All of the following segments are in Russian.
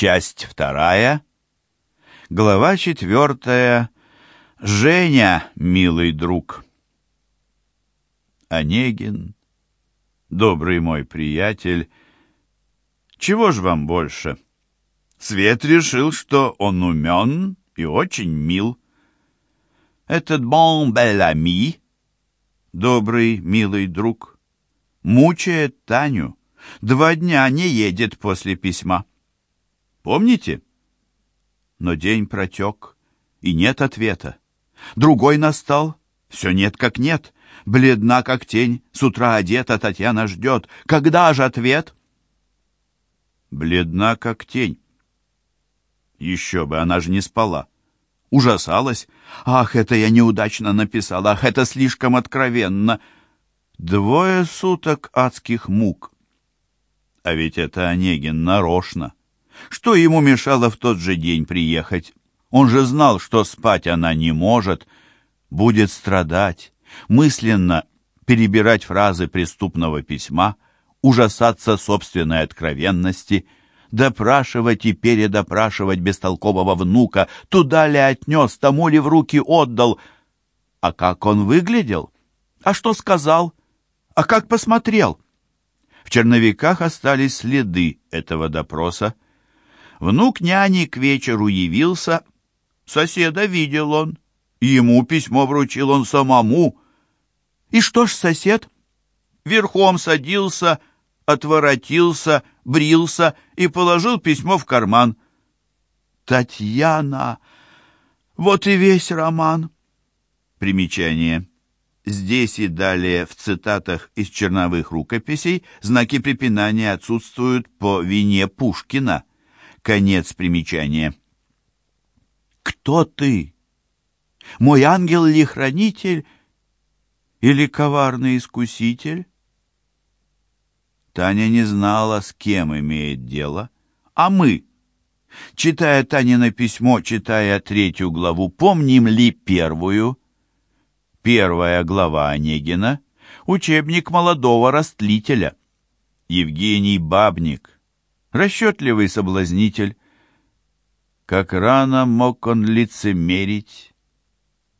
Часть вторая. Глава четвертая. Женя, милый друг. Онегин, добрый мой приятель, чего ж вам больше? Свет решил, что он умен и очень мил. Этот bel ami, добрый, милый друг, мучает Таню. Два дня не едет после письма. Помните? Но день протек, и нет ответа. Другой настал, все нет как нет. Бледна как тень, с утра одета Татьяна ждет. Когда же ответ? Бледна как тень. Еще бы, она же не спала. Ужасалась. Ах, это я неудачно написала, ах, это слишком откровенно. Двое суток адских мук. А ведь это Онегин нарочно. Что ему мешало в тот же день приехать? Он же знал, что спать она не может, будет страдать, мысленно перебирать фразы преступного письма, ужасаться собственной откровенности, допрашивать и передопрашивать бестолкового внука, туда ли отнес, тому ли в руки отдал. А как он выглядел? А что сказал? А как посмотрел? В черновиках остались следы этого допроса. Внук няни к вечеру явился. Соседа видел он. Ему письмо вручил он самому. И что ж сосед? Верхом садился, отворотился, брился и положил письмо в карман. Татьяна! Вот и весь роман. Примечание. Здесь и далее в цитатах из черновых рукописей знаки препинания отсутствуют по вине Пушкина. Конец примечания. «Кто ты? Мой ангел ли хранитель или коварный искуситель?» Таня не знала, с кем имеет дело, а мы, читая Танино письмо, читая третью главу, помним ли первую? Первая глава Онегина — учебник молодого растлителя. Евгений Бабник — расчетливый соблазнитель. Как рано мог он лицемерить,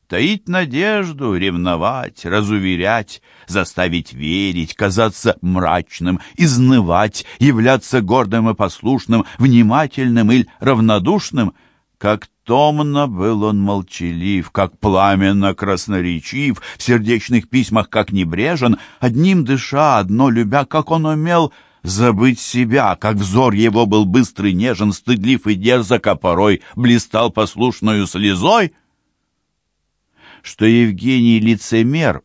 таить надежду, ревновать, разуверять, заставить верить, казаться мрачным, изнывать, являться гордым и послушным, внимательным или равнодушным. Как томно был он молчалив, как пламенно красноречив, в сердечных письмах как небрежен, одним дыша, одно любя, как он умел — забыть себя, как взор его был быстрый, нежен, стыдлив и дерзок, а порой блистал послушную слезой? Что Евгений лицемер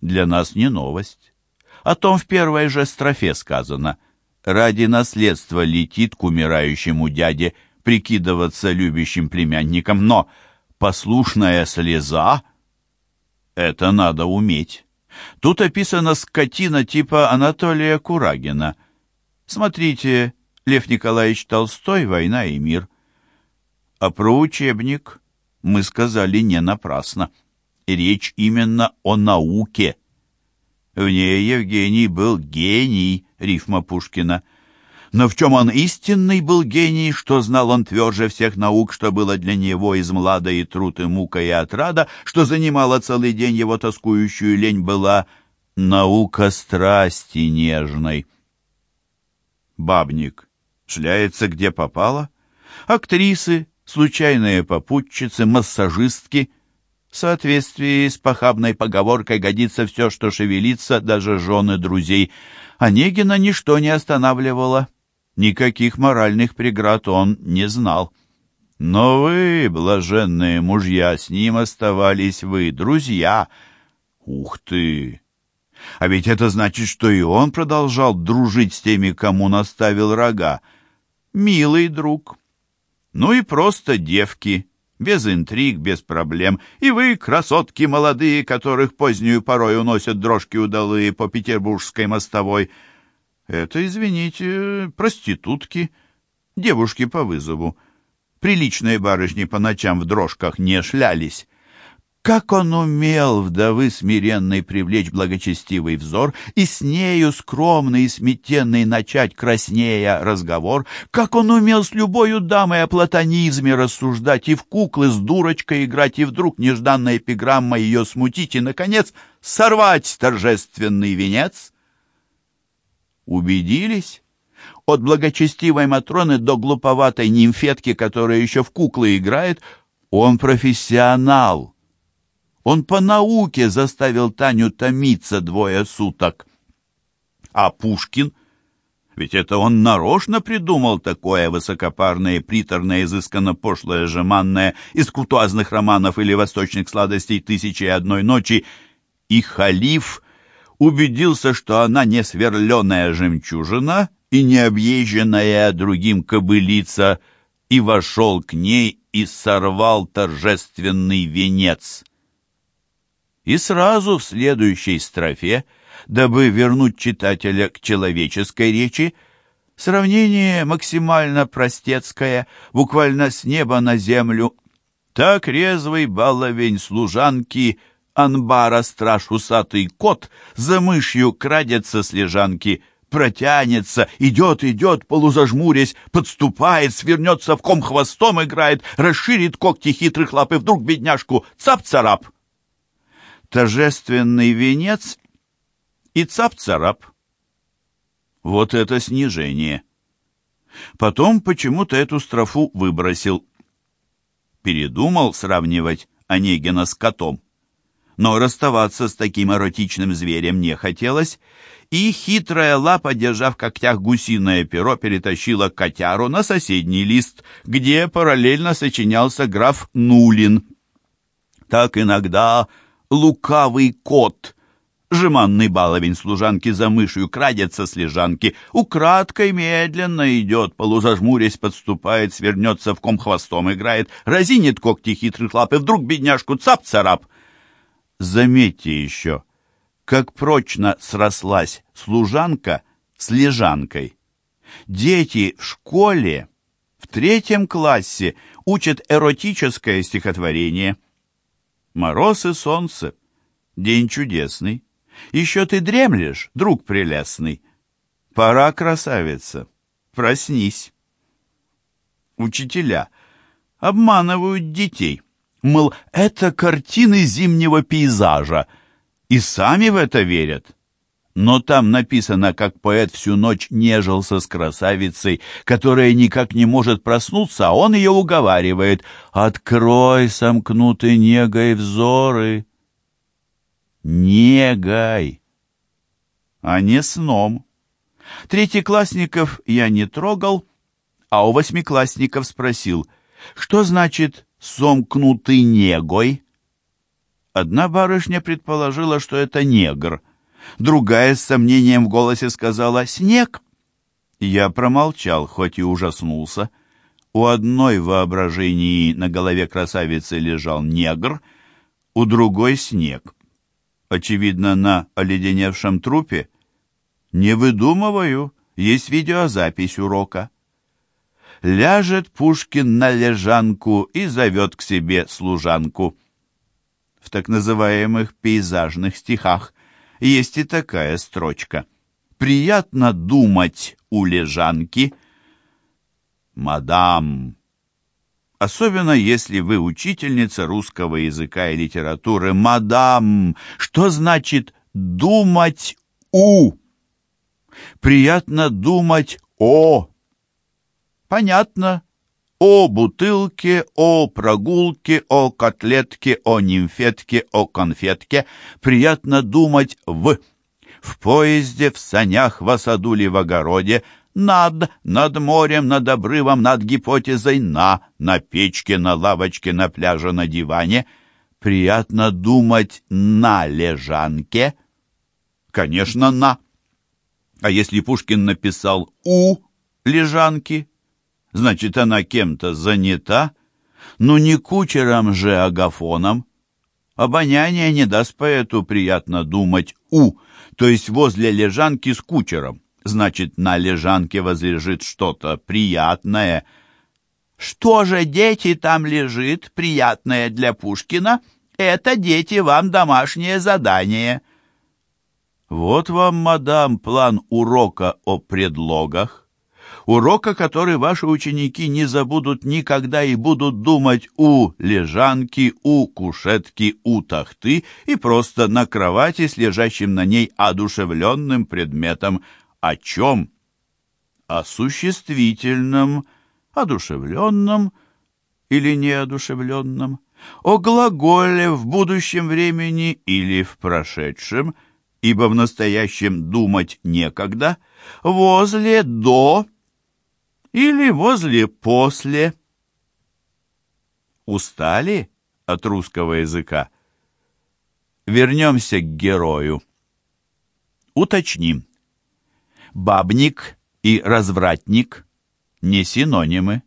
для нас не новость. О том в первой же строфе сказано. Ради наследства летит к умирающему дяде прикидываться любящим племянником, но послушная слеза — это надо уметь. Тут описана скотина типа Анатолия Курагина. Смотрите, Лев Николаевич Толстой «Война и мир». А про учебник мы сказали не напрасно. Речь именно о науке. В ней Евгений был гений, рифма Пушкина — но в чем он истинный был гений, что знал он тверже всех наук, что было для него из млада и труд, и мука, и отрада, что занимала целый день его тоскующую лень, была наука страсти нежной. Бабник шляется где попало, актрисы, случайные попутчицы, массажистки — в соответствии с похабной поговоркой годится все, что шевелится, даже жены друзей. Онегина ничто не останавливало. Никаких моральных преград он не знал. Но вы, блаженные мужья, с ним оставались вы, друзья. Ух ты! А ведь это значит, что и он продолжал дружить с теми, кому наставил рога. Милый друг. Ну и просто девки, без интриг, без проблем. И вы, красотки молодые, которых позднюю порой уносят дрожки удалые по петербургской мостовой — это, извините, проститутки, девушки по вызову. Приличные барышни по ночам в дрожках не шлялись. Как он умел вдовы смиренной привлечь благочестивый взор и с нею скромный и сметенный начать краснея разговор, как он умел с любою дамой о платонизме рассуждать и в куклы с дурочкой играть, и вдруг нежданная эпиграмма ее смутить и, наконец, сорвать торжественный венец. Убедились? От благочестивой Матроны до глуповатой нимфетки, которая еще в куклы играет, он профессионал. Он по науке заставил Таню томиться двое суток. А Пушкин? Ведь это он нарочно придумал такое высокопарное, приторное, изысканно пошлое, жеманное из кутуазных романов или восточных сладостей «Тысячи и одной ночи». И халиф убедился, что она не сверленная жемчужина и не объезженная другим кобылица, и вошел к ней и сорвал торжественный венец и сразу в следующей строфе, дабы вернуть читателя к человеческой речи, сравнение максимально простецкое, буквально с неба на землю. Так резвый баловень служанки Анбара страж усатый кот за мышью крадется с лежанки, протянется, идет, идет, полузажмурясь, подступает, свернется в ком хвостом играет, расширит когти хитрых лап и вдруг бедняжку цап-царап торжественный венец и цап-царап. Вот это снижение. Потом почему-то эту строфу выбросил. Передумал сравнивать Онегина с котом. Но расставаться с таким эротичным зверем не хотелось, и хитрая лапа, держа в когтях гусиное перо, перетащила котяру на соседний лист, где параллельно сочинялся граф Нулин. Так иногда лукавый кот. Жеманный баловень служанки за мышью крадется с лежанки, украдкой медленно идет, полузажмурясь подступает, свернется в ком хвостом играет, разинет когти хитрых лап и вдруг бедняжку цап-царап. Заметьте еще, как прочно срослась служанка с лежанкой. Дети в школе в третьем классе учат эротическое стихотворение – Мороз и солнце. День чудесный. Еще ты дремлешь, друг прелестный. Пора, красавица, проснись. Учителя обманывают детей. Мол, это картины зимнего пейзажа. И сами в это верят но там написано, как поэт всю ночь нежился с красавицей, которая никак не может проснуться, а он ее уговаривает «Открой, сомкнуты негой взоры». Негой, а не сном. Третьеклассников я не трогал, а у восьмиклассников спросил, что значит «сомкнутый негой»? Одна барышня предположила, что это негр — Другая с сомнением в голосе сказала «Снег». Я промолчал, хоть и ужаснулся. У одной в воображении на голове красавицы лежал негр, у другой — снег. Очевидно, на оледеневшем трупе. Не выдумываю, есть видеозапись урока. Ляжет Пушкин на лежанку и зовет к себе служанку. В так называемых пейзажных стихах есть и такая строчка. «Приятно думать у лежанки». «Мадам». Особенно если вы учительница русского языка и литературы. «Мадам». Что значит «думать у»? Приятно думать «о». Понятно о бутылке, о прогулке, о котлетке, о нимфетке, о конфетке. Приятно думать в... В поезде, в санях, в осаду в огороде, над, над морем, над обрывом, над гипотезой, на, на печке, на лавочке, на пляже, на диване. Приятно думать на лежанке. Конечно, на. А если Пушкин написал «у» лежанки, Значит, она кем-то занята? Ну, не кучером же, а Агафоном. Обоняние не даст поэту приятно думать «у», то есть возле лежанки с кучером. Значит, на лежанке возлежит что-то приятное. Что же, дети, там лежит, приятное для Пушкина? Это, дети, вам домашнее задание. Вот вам, мадам, план урока о предлогах. Урока, который ваши ученики не забудут никогда и будут думать у лежанки, у кушетки, у тахты и просто на кровати с лежащим на ней одушевленным предметом. О чем? О существительном, одушевленном или неодушевленном, о глаголе в будущем времени или в прошедшем, ибо в настоящем думать некогда, возле до или возле после. Устали от русского языка? Вернемся к герою. Уточним. Бабник и развратник не синонимы.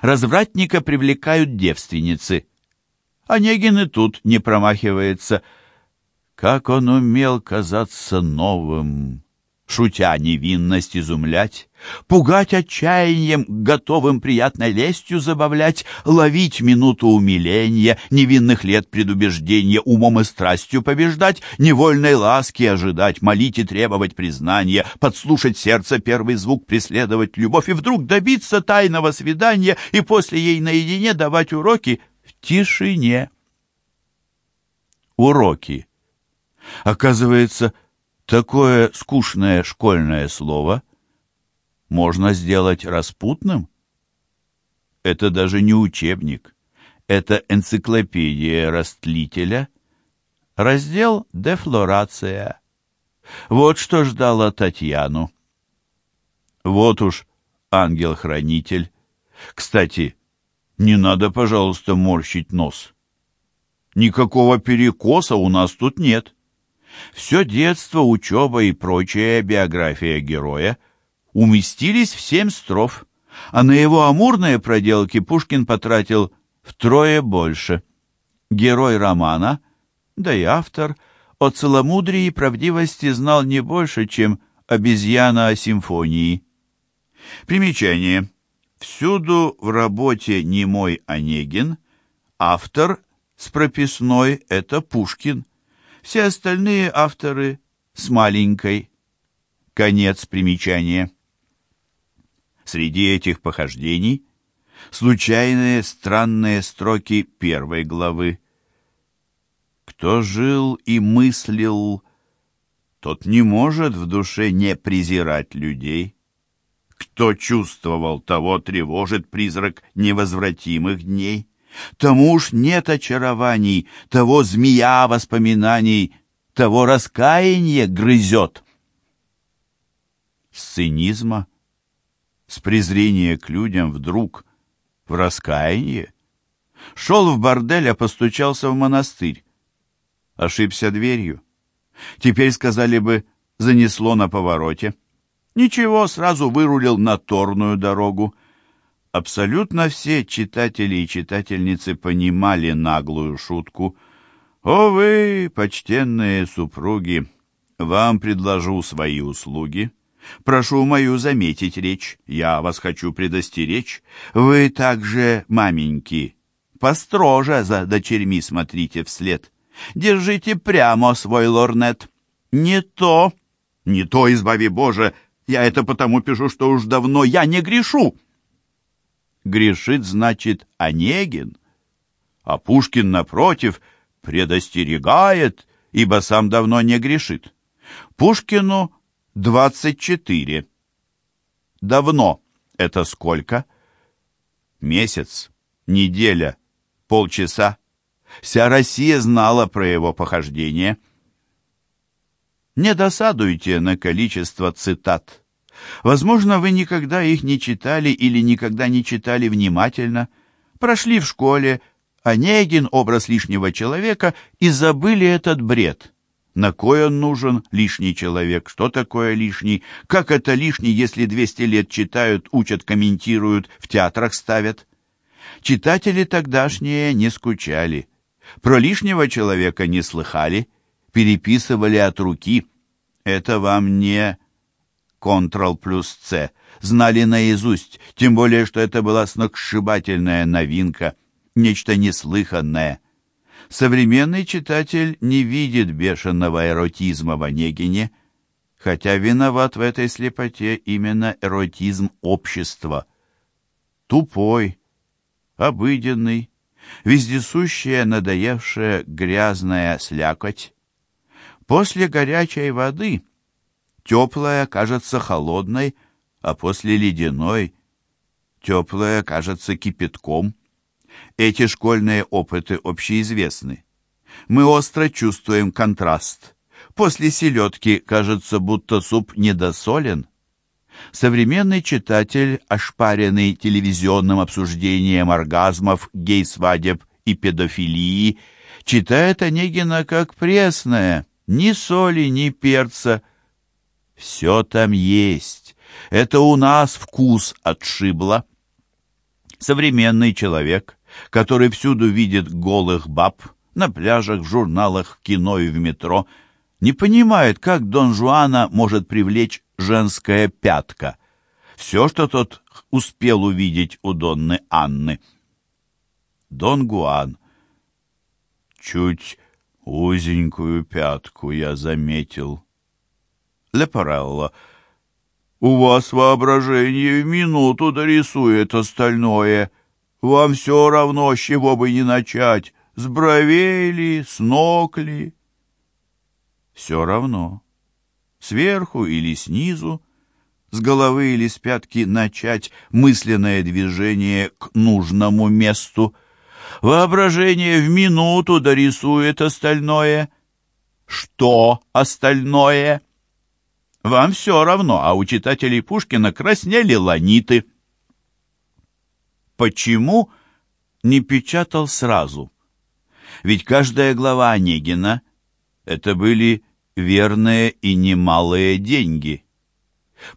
Развратника привлекают девственницы. Онегин и тут не промахивается. Как он умел казаться новым, шутя невинность изумлять, пугать отчаянием, готовым приятной лестью забавлять, ловить минуту умиления, невинных лет предубеждения, умом и страстью побеждать, невольной ласки ожидать, молить и требовать признания, подслушать сердце первый звук, преследовать любовь и вдруг добиться тайного свидания и после ей наедине давать уроки в тишине. Уроки. Оказывается, Такое скучное школьное слово можно сделать распутным? Это даже не учебник. Это энциклопедия растлителя. Раздел «Дефлорация». Вот что ждало Татьяну. Вот уж ангел-хранитель. Кстати, не надо, пожалуйста, морщить нос. Никакого перекоса у нас тут нет. Все детство, учеба и прочая биография героя уместились в семь строф, а на его амурные проделки Пушкин потратил втрое больше. Герой романа, да и автор, о целомудрии и правдивости знал не больше, чем обезьяна о симфонии. Примечание. Всюду в работе «Немой Онегин» автор с прописной — это Пушкин. Все остальные авторы с маленькой. Конец примечания. Среди этих похождений случайные странные строки первой главы. Кто жил и мыслил, тот не может в душе не презирать людей. Кто чувствовал, того тревожит призрак невозвратимых дней. Тому уж нет очарований, того змея воспоминаний, того раскаяние грызет. С цинизма, с презрения к людям вдруг в раскаяние. Шел в бордель, а постучался в монастырь. Ошибся дверью. Теперь, сказали бы, занесло на повороте. Ничего, сразу вырулил на торную дорогу. Абсолютно все читатели и читательницы понимали наглую шутку. «О вы, почтенные супруги, вам предложу свои услуги. Прошу мою заметить речь, я вас хочу предостеречь. Вы также, маменьки, построже за дочерьми смотрите вслед. Держите прямо свой лорнет. Не то, не то, избави Боже, я это потому пишу, что уж давно я не грешу» грешит, значит, Онегин. А Пушкин, напротив, предостерегает, ибо сам давно не грешит. Пушкину двадцать четыре. Давно это сколько? Месяц, неделя, полчаса. Вся Россия знала про его похождение. Не досадуйте на количество цитат. Возможно, вы никогда их не читали или никогда не читали внимательно, прошли в школе Онегин, образ лишнего человека, и забыли этот бред. На кой он нужен, лишний человек? Что такое лишний? Как это лишний, если 200 лет читают, учат, комментируют, в театрах ставят? Читатели тогдашние не скучали. Про лишнего человека не слыхали, переписывали от руки. Это вам не Ctrl плюс C, знали наизусть, тем более, что это была сногсшибательная новинка, нечто неслыханное. Современный читатель не видит бешеного эротизма в Онегине, хотя виноват в этой слепоте именно эротизм общества. Тупой, обыденный, вездесущая, надоевшая грязная слякоть. После горячей воды теплая кажется холодной, а после ледяной теплая кажется кипятком. Эти школьные опыты общеизвестны. Мы остро чувствуем контраст. После селедки кажется, будто суп недосолен. Современный читатель, ошпаренный телевизионным обсуждением оргазмов, гей-свадеб и педофилии, читает Онегина как пресное, ни соли, ни перца. Все там есть. Это у нас вкус отшибло. Современный человек, который всюду видит голых баб, на пляжах, в журналах, в кино и в метро, не понимает, как Дон Жуана может привлечь женская пятка. Все, что тот успел увидеть у Донны Анны. Дон Гуан. Чуть узенькую пятку я заметил. Лепарелло. У вас воображение в минуту дорисует остальное. Вам все равно, с чего бы не начать, с бровей ли, с ног ли. Все равно сверху или снизу, с головы или с пятки начать мысленное движение к нужному месту. Воображение в минуту дорисует остальное. Что остальное? Вам все равно, а у читателей Пушкина краснели ланиты. Почему не печатал сразу? Ведь каждая глава Онегина — это были верные и немалые деньги.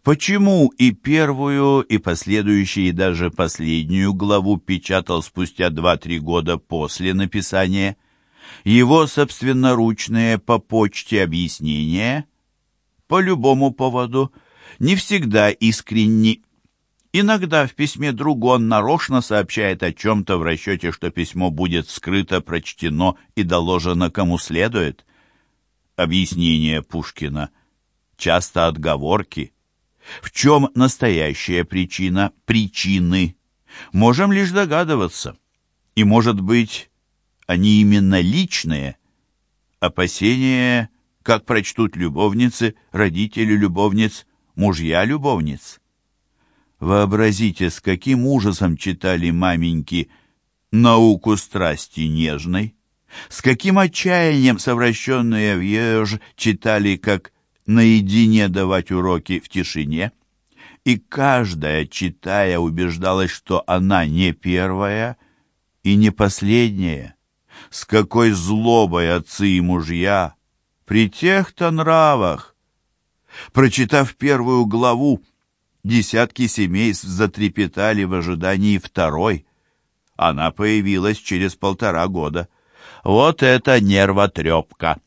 Почему и первую, и последующую, и даже последнюю главу печатал спустя два-три года после написания? Его собственноручные по почте объяснения по любому поводу не всегда искренни. Иногда в письме другу он нарочно сообщает о чем-то в расчете, что письмо будет вскрыто, прочтено и доложено кому следует объяснения Пушкина, часто отговорки. В чем настоящая причина причины? Можем лишь догадываться. И, может быть, они именно личные. Опасения, как прочтут любовницы, родители любовниц, мужья любовниц. Вообразите, с каким ужасом читали маменьки науку страсти нежной. С каким отчаянием совращенные Вьеж читали, как наедине давать уроки в тишине, и каждая, читая, убеждалась, что она не первая и не последняя. С какой злобой отцы и мужья при тех-то нравах! Прочитав первую главу, десятки семейств затрепетали в ожидании второй. Она появилась через полтора года. Вот это нервотрепка!